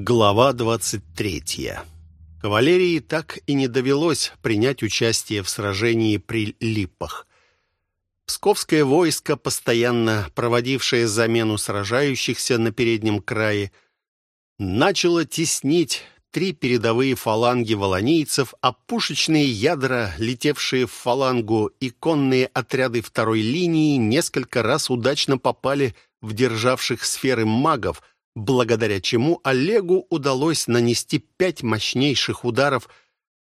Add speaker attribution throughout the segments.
Speaker 1: Глава 23. Кавалерии так и не довелось принять участие в сражении при Липах. Псковское войско, постоянно проводившее замену сражающихся на переднем крае, начало теснить три передовые фаланги волонийцев, а пушечные ядра, летевшие в фалангу, и конные отряды второй линии несколько раз удачно попали в державших сферы магов – благодаря чему Олегу удалось нанести пять мощнейших ударов,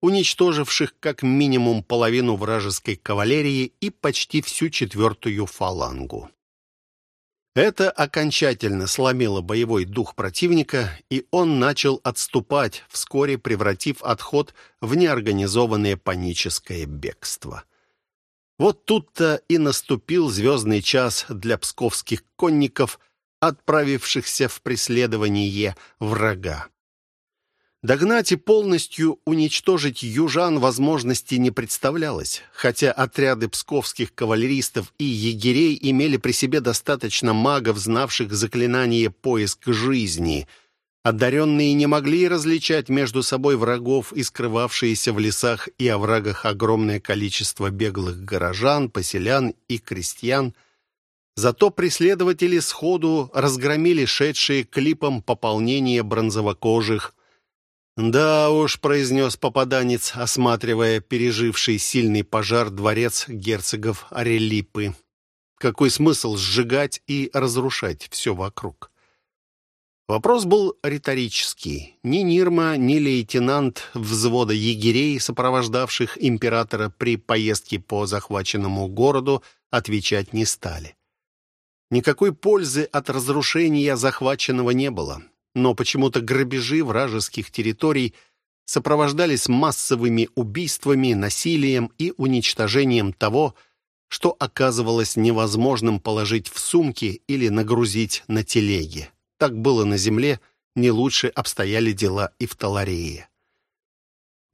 Speaker 1: уничтоживших как минимум половину вражеской кавалерии и почти всю четвертую фалангу. Это окончательно сломило боевой дух противника, и он начал отступать, вскоре превратив отход в неорганизованное паническое бегство. Вот тут-то и наступил звездный час для псковских конников, отправившихся в преследование врага. Догнать и полностью уничтожить южан возможности не представлялось, хотя отряды псковских кавалеристов и егерей имели при себе достаточно магов, знавших заклинание «поиск жизни». Одаренные не могли различать между собой врагов и скрывавшиеся в лесах и оврагах огромное количество беглых горожан, поселян и крестьян – Зато преследователи сходу разгромили шедшие клипом пополнение бронзовокожих. «Да уж», — произнес попаданец, осматривая переживший сильный пожар дворец герцогов Арелипы. «Какой смысл сжигать и разрушать все вокруг?» Вопрос был риторический. Ни Нирма, ни лейтенант взвода егерей, сопровождавших императора при поездке по захваченному городу, отвечать не стали. Никакой пользы от разрушения захваченного не было, но почему-то грабежи вражеских территорий сопровождались массовыми убийствами, насилием и уничтожением того, что оказывалось невозможным положить в сумки или нагрузить на телеги. Так было на земле, не лучше обстояли дела и в Таларее.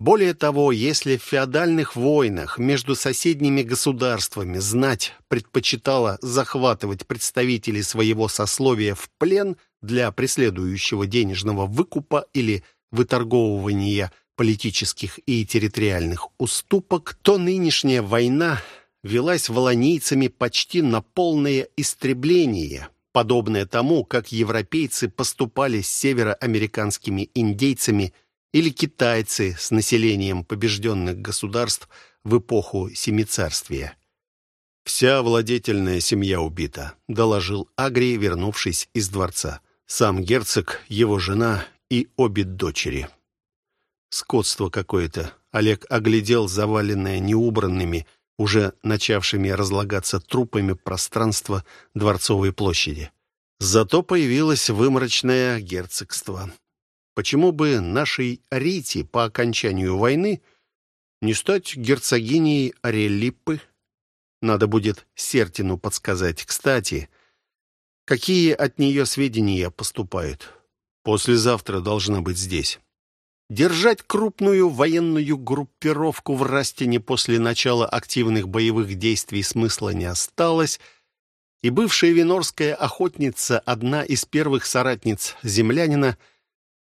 Speaker 1: Более того, если в феодальных войнах между соседними государствами знать предпочитала захватывать представителей своего сословия в плен для преследующего денежного выкупа или выторговывания политических и территориальных уступок, то нынешняя война велась волонийцами почти на полное истребление, подобное тому, как европейцы поступали с североамериканскими индейцами или китайцы с населением побежденных государств в эпоху Семицарствия. «Вся владетельная семья убита», — доложил Агри, вернувшись из дворца. Сам герцог, его жена и обе дочери. Скотство какое-то. Олег оглядел заваленное неубранными, уже начавшими разлагаться трупами пространство Дворцовой площади. Зато появилось выморочное герцогство. Почему бы нашей Рите по окончанию войны не стать герцогиней Арелиппы? Надо будет Сертину подсказать. Кстати, какие от нее сведения поступают? Послезавтра должна быть здесь. Держать крупную военную группировку в Растине после начала активных боевых действий смысла не осталось, и бывшая винорская охотница, одна из первых соратниц землянина,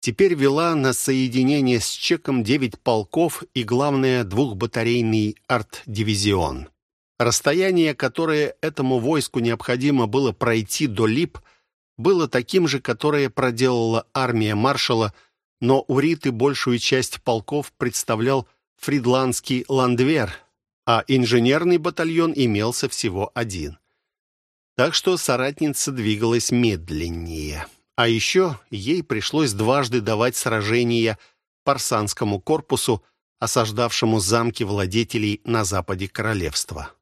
Speaker 1: теперь вела на соединение с Чеком девять полков и, главное, двухбатарейный арт-дивизион. Расстояние, которое этому войску необходимо было пройти до Лип, было таким же, которое проделала армия маршала, но у Риты большую часть полков представлял фридландский ландвер, а инженерный батальон имелся всего один. Так что соратница двигалась медленнее. А еще ей пришлось дважды давать сражения Парсанскому корпусу, осаждавшему замки владетелей на западе королевства.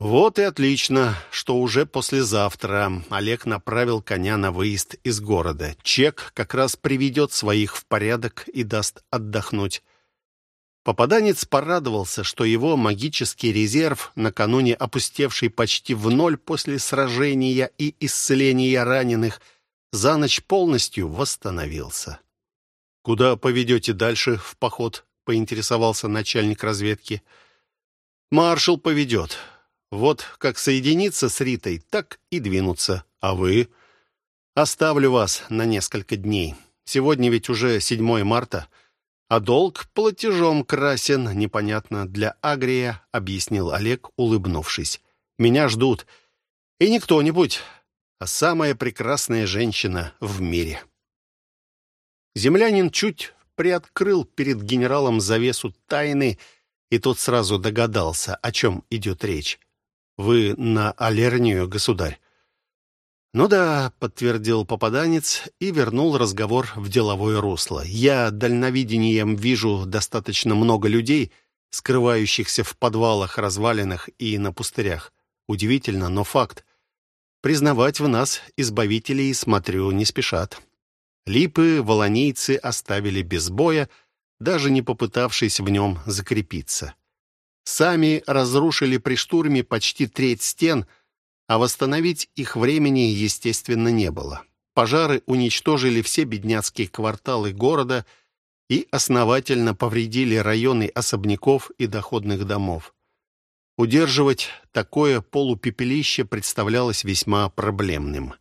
Speaker 1: Вот и отлично, что уже послезавтра Олег направил коня на выезд из города. Чек как раз приведет своих в порядок и даст отдохнуть. Попаданец порадовался, что его магический резерв, накануне опустевший почти в ноль после сражения и исцеления раненых, за ночь полностью восстановился. «Куда поведете дальше в поход?» — поинтересовался начальник разведки. «Маршал поведет. Вот как соединиться с Ритой, так и двинуться. А вы?» «Оставлю вас на несколько дней. Сегодня ведь уже 7 марта, а долг платежом красен, непонятно, для Агрия, объяснил Олег, улыбнувшись. Меня ждут. И не кто-нибудь, а самая прекрасная женщина в мире. Землянин чуть приоткрыл перед генералом завесу тайны, и тот сразу догадался, о чем идет речь. «Вы на Алернию, государь?» «Ну да», — подтвердил попаданец и вернул разговор в деловое русло. «Я дальновидением вижу достаточно много людей, скрывающихся в подвалах, развалинах и на пустырях. Удивительно, но факт. Признавать в нас избавителей, смотрю, не спешат. Липы волонийцы оставили без боя, даже не попытавшись в нем закрепиться. Сами разрушили при штурме почти треть стен — а восстановить их времени, естественно, не было. Пожары уничтожили все бедняцкие кварталы города и основательно повредили районы особняков и доходных домов. Удерживать такое полупепелище представлялось весьма проблемным.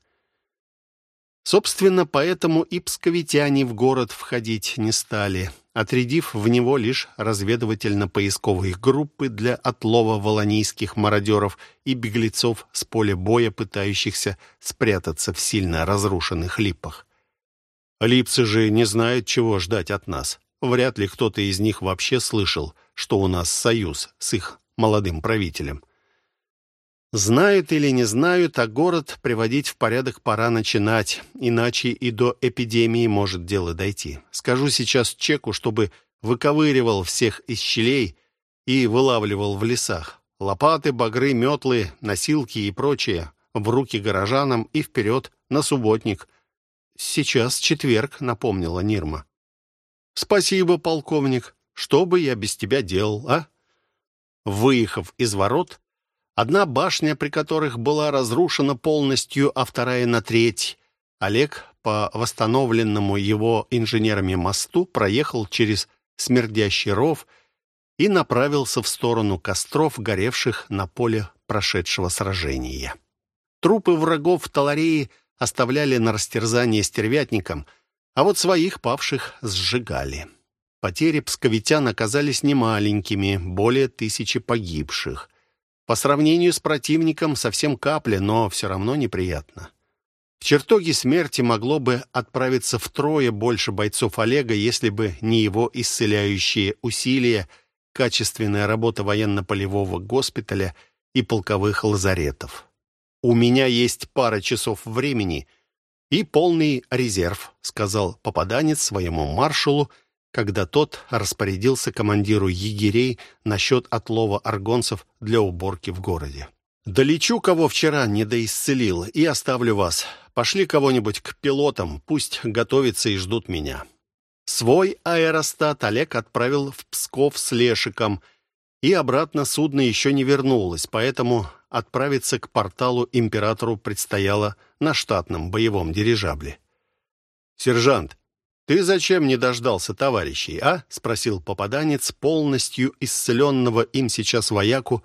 Speaker 1: Собственно, поэтому и псковитяне в город входить не стали отрядив в него лишь разведывательно-поисковые группы для отлова волонийских мародеров и беглецов с поля боя, пытающихся спрятаться в сильно разрушенных липах. Липцы же не знают, чего ждать от нас. Вряд ли кто-то из них вообще слышал, что у нас союз с их молодым правителем. Знают или не знают, а город приводить в порядок пора начинать, иначе и до эпидемии может дело дойти. Скажу сейчас Чеку, чтобы выковыривал всех из щелей и вылавливал в лесах. Лопаты, багры, метлы, носилки и прочее в руки горожанам и вперед на субботник. «Сейчас четверг», — напомнила Нирма. «Спасибо, полковник. Что бы я без тебя делал, а?» Выехав из ворот, Одна башня, при которых была разрушена полностью, а вторая на треть. Олег по восстановленному его инженерами мосту проехал через смердящий ров и направился в сторону костров, горевших на поле прошедшего сражения. Трупы врагов в Таларее оставляли на растерзание стервятникам, а вот своих павших сжигали. Потери псковитян оказались немаленькими, более тысячи погибших. По сравнению с противником совсем капля, но все равно неприятно. В чертоге смерти могло бы отправиться втрое больше бойцов Олега, если бы не его исцеляющие усилия, качественная работа военно-полевого госпиталя и полковых лазаретов. «У меня есть пара часов времени и полный резерв», сказал попаданец своему маршалу, когда тот распорядился командиру егерей насчет отлова аргонцев для уборки в городе. «Долечу, кого вчера не доисцелил, и оставлю вас. Пошли кого-нибудь к пилотам, пусть готовятся и ждут меня». Свой аэростат Олег отправил в Псков с Лешиком, и обратно судно еще не вернулось, поэтому отправиться к порталу императору предстояло на штатном боевом дирижабле. «Сержант, «Ты зачем не дождался товарищей, а?» — спросил попаданец, полностью исцеленного им сейчас вояку,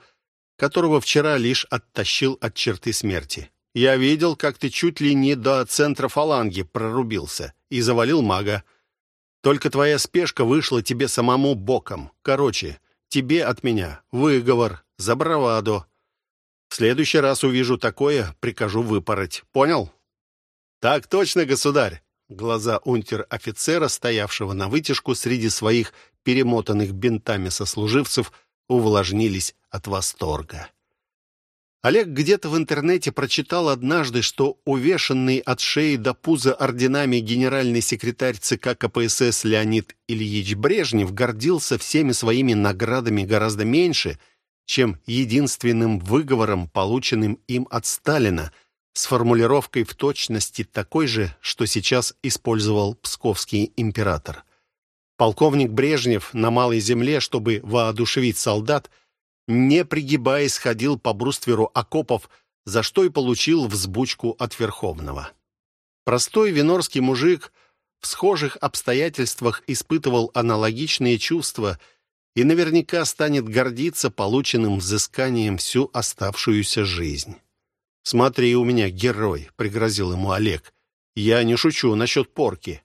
Speaker 1: которого вчера лишь оттащил от черты смерти. «Я видел, как ты чуть ли не до центра фаланги прорубился и завалил мага. Только твоя спешка вышла тебе самому боком. Короче, тебе от меня выговор за браваду. В следующий раз увижу такое, прикажу выпороть. Понял?» «Так точно, государь!» Глаза унтер-офицера, стоявшего на вытяжку среди своих перемотанных бинтами сослуживцев, увлажнились от восторга. Олег где-то в интернете прочитал однажды, что увешанный от шеи до пуза орденами генеральный секретарь ЦК КПСС Леонид Ильич Брежнев гордился всеми своими наградами гораздо меньше, чем единственным выговором, полученным им от Сталина – с формулировкой в точности такой же, что сейчас использовал псковский император. Полковник Брежнев на Малой Земле, чтобы воодушевить солдат, не пригибаясь, ходил по брустверу окопов, за что и получил взбучку от Верховного. Простой винорский мужик в схожих обстоятельствах испытывал аналогичные чувства и наверняка станет гордиться полученным взысканием всю оставшуюся жизнь. «Смотри у меня, герой», — пригрозил ему Олег. «Я не шучу насчет порки».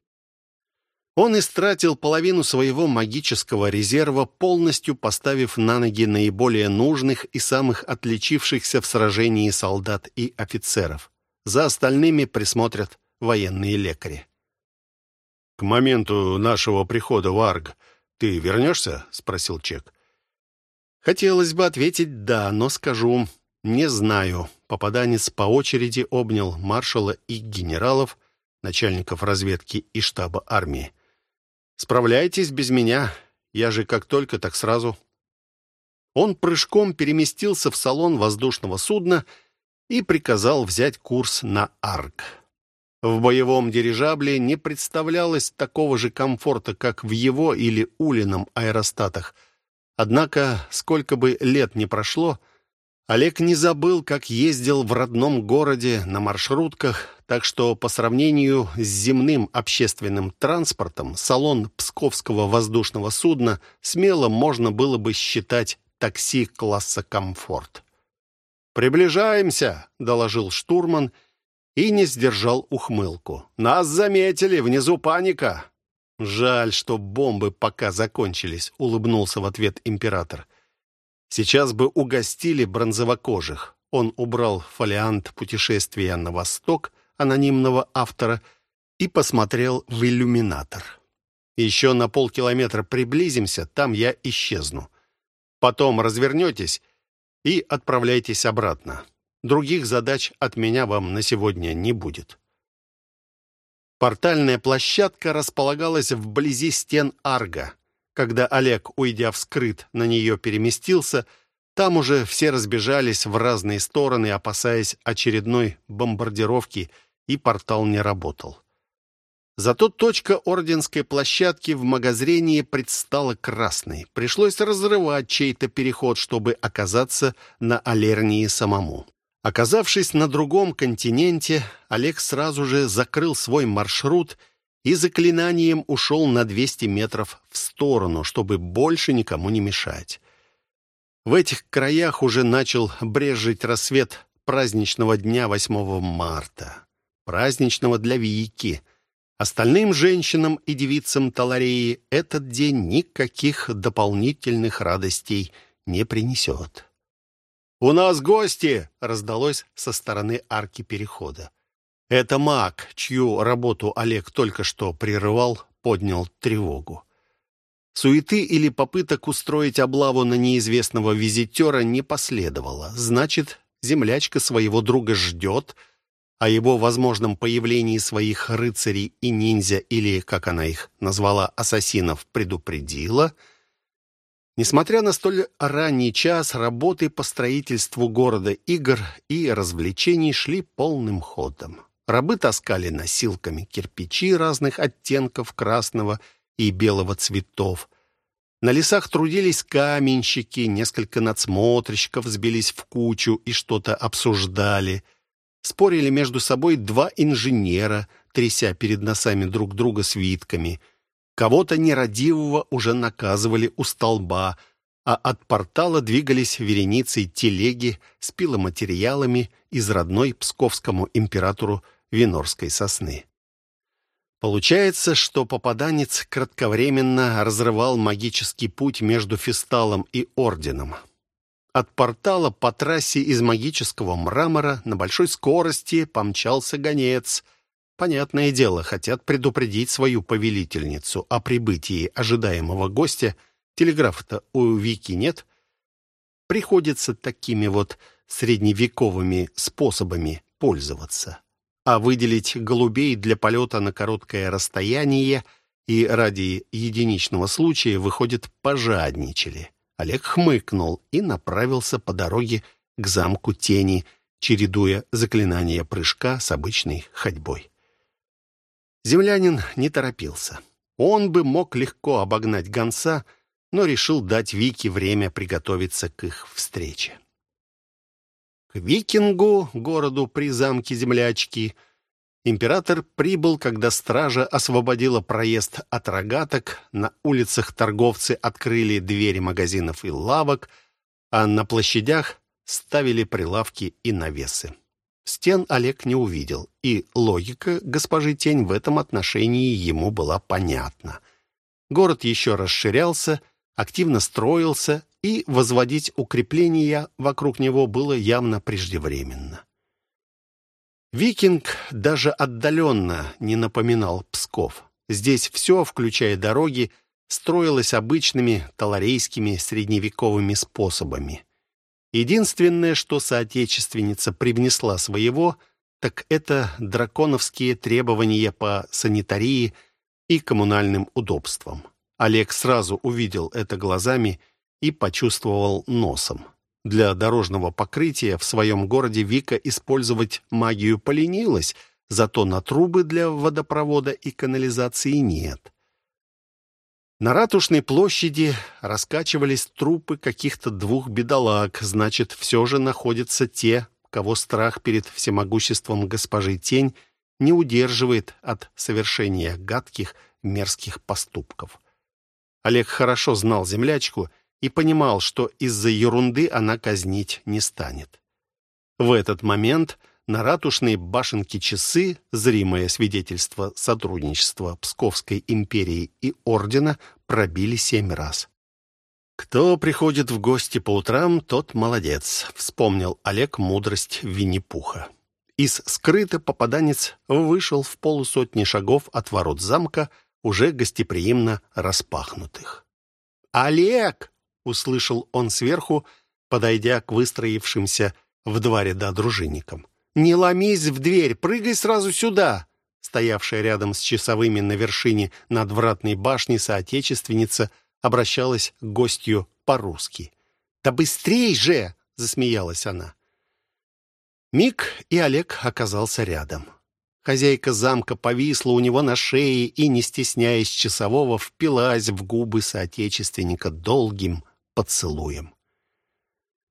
Speaker 1: Он истратил половину своего магического резерва, полностью поставив на ноги наиболее нужных и самых отличившихся в сражении солдат и офицеров. За остальными присмотрят военные лекари. «К моменту нашего прихода в Арг ты вернешься?» — спросил Чек. Хотелось бы ответить «да», но скажу «не знаю». Попаданец по очереди обнял маршала и генералов, начальников разведки и штаба армии. «Справляйтесь без меня. Я же как только, так сразу». Он прыжком переместился в салон воздушного судна и приказал взять курс на Арк. В боевом дирижабле не представлялось такого же комфорта, как в его или Улином аэростатах – Однако, сколько бы лет ни прошло, Олег не забыл, как ездил в родном городе на маршрутках, так что по сравнению с земным общественным транспортом салон Псковского воздушного судна смело можно было бы считать такси класса «Комфорт». «Приближаемся», — доложил штурман и не сдержал ухмылку. «Нас заметили, внизу паника. «Жаль, что бомбы пока закончились», — улыбнулся в ответ император. «Сейчас бы угостили бронзовокожих». Он убрал фолиант «Путешествия на восток» анонимного автора и посмотрел в иллюминатор. «Еще на полкилометра приблизимся, там я исчезну. Потом развернетесь и отправляйтесь обратно. Других задач от меня вам на сегодня не будет». Портальная площадка располагалась вблизи стен Арга. Когда Олег, уйдя вскрыт, на нее переместился, там уже все разбежались в разные стороны, опасаясь очередной бомбардировки, и портал не работал. Зато точка орденской площадки в магазрении предстала красной. Пришлось разрывать чей-то переход, чтобы оказаться на Алернии самому. Оказавшись на другом континенте, Олег сразу же закрыл свой маршрут и заклинанием ушел на 200 метров в сторону, чтобы больше никому не мешать. В этих краях уже начал брежить рассвет праздничного дня 8 марта. Праздничного для Вики. Остальным женщинам и девицам Талареи этот день никаких дополнительных радостей не принесет. «У нас гости!» — раздалось со стороны арки перехода. Это маг, чью работу Олег только что прерывал, поднял тревогу. Суеты или попыток устроить облаву на неизвестного визитера не последовало. Значит, землячка своего друга ждет, о его возможном появлении своих рыцарей и ниндзя, или, как она их назвала, ассасинов, предупредила — Несмотря на столь ранний час, работы по строительству города игр и развлечений шли полным ходом. Рабы таскали носилками кирпичи разных оттенков красного и белого цветов. На лесах трудились каменщики, несколько надсмотрщиков сбились в кучу и что-то обсуждали. Спорили между собой два инженера, тряся перед носами друг друга свитками — Кого-то нерадивого уже наказывали у столба, а от портала двигались вереницей телеги с пиломатериалами из родной псковскому императору Винорской сосны. Получается, что попаданец кратковременно разрывал магический путь между Фисталом и Орденом. От портала по трассе из магического мрамора на большой скорости помчался гонец — Понятное дело, хотят предупредить свою повелительницу о прибытии ожидаемого гостя. Телеграфа-то у Вики нет. Приходится такими вот средневековыми способами пользоваться. А выделить голубей для полета на короткое расстояние и ради единичного случая, выходит, пожадничали. Олег хмыкнул и направился по дороге к замку тени, чередуя заклинание прыжка с обычной ходьбой. Землянин не торопился. Он бы мог легко обогнать гонца, но решил дать Вике время приготовиться к их встрече. К Викингу, городу при замке землячки, император прибыл, когда стража освободила проезд от рогаток, на улицах торговцы открыли двери магазинов и лавок, а на площадях ставили прилавки и навесы. Стен Олег не увидел, и логика госпожи Тень в этом отношении ему была понятна. Город еще расширялся, активно строился, и возводить укрепления вокруг него было явно преждевременно. Викинг даже отдаленно не напоминал Псков. Здесь все, включая дороги, строилось обычными таларейскими средневековыми способами. Единственное, что соотечественница привнесла своего, так это драконовские требования по санитарии и коммунальным удобствам. Олег сразу увидел это глазами и почувствовал носом. Для дорожного покрытия в своем городе Вика использовать магию поленилась, зато на трубы для водопровода и канализации нет. На Ратушной площади раскачивались трупы каких-то двух бедолаг, значит, все же находятся те, кого страх перед всемогуществом госпожи Тень не удерживает от совершения гадких, мерзких поступков. Олег хорошо знал землячку и понимал, что из-за ерунды она казнить не станет. В этот момент на ратушной башенке часы, зримое свидетельство сотрудничества Псковской империи и ордена, пробили семь раз. «Кто приходит в гости по утрам, тот молодец», — вспомнил Олег мудрость Винни-Пуха. Из скрыта попаданец вышел в полусотни шагов от ворот замка, уже гостеприимно распахнутых. «Олег!» — услышал он сверху, подойдя к выстроившимся в два ряда дружинникам. «Не ломись в дверь, прыгай сразу сюда!» Стоявшая рядом с часовыми на вершине надвратной башни соотечественница обращалась к гостю по-русски. «Да быстрей же!» — засмеялась она. Миг, и Олег оказался рядом. Хозяйка замка повисла у него на шее и, не стесняясь часового, впилась в губы соотечественника долгим поцелуем.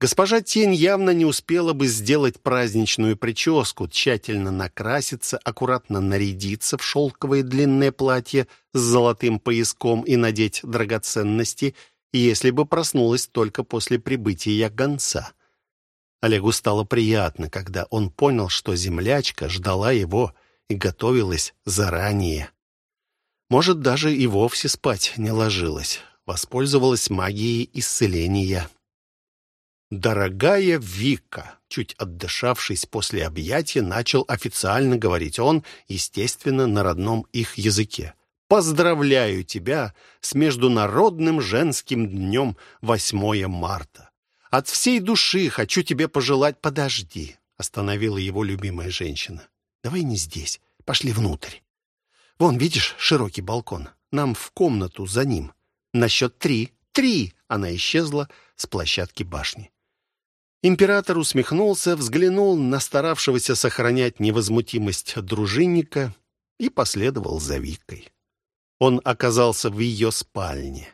Speaker 1: Госпожа Тень явно не успела бы сделать праздничную прическу, тщательно накраситься, аккуратно нарядиться в шелковое длинное платье с золотым пояском и надеть драгоценности, если бы проснулась только после прибытия гонца. Олегу стало приятно, когда он понял, что землячка ждала его и готовилась заранее. Может, даже и вовсе спать не ложилась, воспользовалась магией исцеления. «Дорогая Вика», чуть отдышавшись после объятия, начал официально говорить он, естественно, на родном их языке. «Поздравляю тебя с Международным женским днем 8 марта. От всей души хочу тебе пожелать...» «Подожди», — остановила его любимая женщина. «Давай не здесь, пошли внутрь. Вон, видишь, широкий балкон. Нам в комнату за ним. На счет три. Три!» Она исчезла с площадки башни. Император усмехнулся, взглянул на старавшегося сохранять невозмутимость дружинника и последовал за Викой. Он оказался в ее спальне.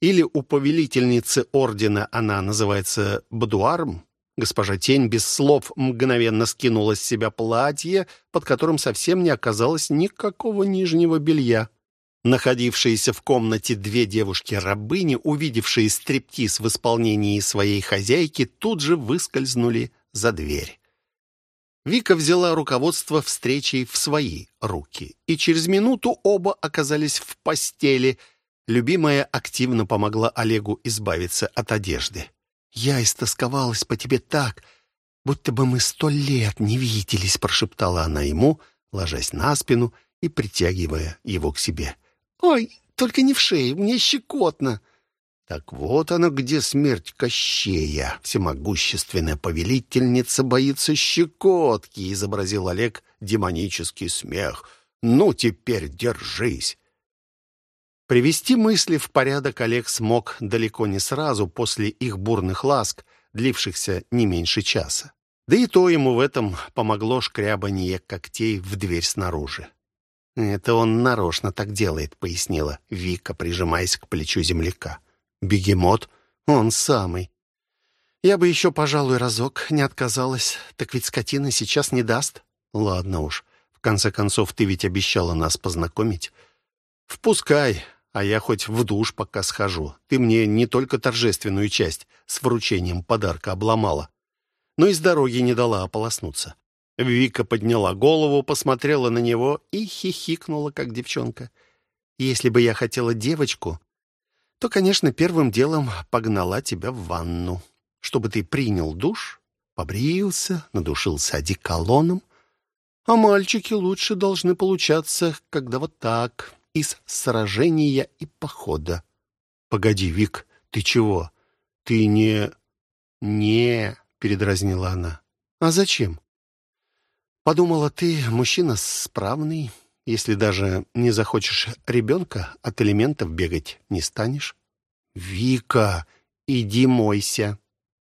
Speaker 1: Или у повелительницы ордена она называется бадуаром. Госпожа Тень без слов мгновенно скинула с себя платье, под которым совсем не оказалось никакого нижнего белья. Находившиеся в комнате две девушки-рабыни, увидевшие стриптиз в исполнении своей хозяйки, тут же выскользнули за дверь. Вика взяла руководство встречей в свои руки, и через минуту оба оказались в постели. Любимая активно помогла Олегу избавиться от одежды. «Я истосковалась по тебе так, будто бы мы сто лет не виделись», прошептала она ему, ложась на спину и притягивая его к себе. «Ой, только не в шее, мне щекотно». Так вот оно где смерть Кощея. Всемогущественная повелительница боится щекотки, изобразил Олег демонический смех. Ну, теперь держись. Привести мысли в порядок Олег смог далеко не сразу после их бурных ласк, длившихся не меньше часа. Да и то ему в этом помогло шкрябанье когтей в дверь снаружи. «Это он нарочно так делает», — пояснила Вика, прижимаясь к плечу земляка. «Бегемот? Он самый. Я бы еще, пожалуй, разок не отказалась. Так ведь скотина сейчас не даст». «Ладно уж. В конце концов, ты ведь обещала нас познакомить». «Впускай, а я хоть в душ пока схожу. Ты мне не только торжественную часть с вручением подарка обломала, но и с дороги не дала ополоснуться». Вика подняла голову, посмотрела на него и хихикнула, как девчонка. «Если бы я хотела девочку, то, конечно, первым делом погнала тебя в ванну, чтобы ты принял душ, побрился, надушился одеколоном. А мальчики лучше должны получаться, когда вот так, из сражения и похода. Погоди, Вик, ты чего? Ты не... не... передразнила она. А зачем? Подумала, ты мужчина справный, если даже не захочешь ребенка, от элементов бегать не станешь. «Вика, иди мойся!»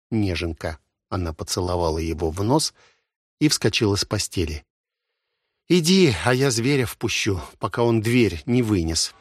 Speaker 1: Неженка. Она поцеловала его в нос и вскочила с постели. «Иди, а я зверя впущу, пока он дверь не вынес».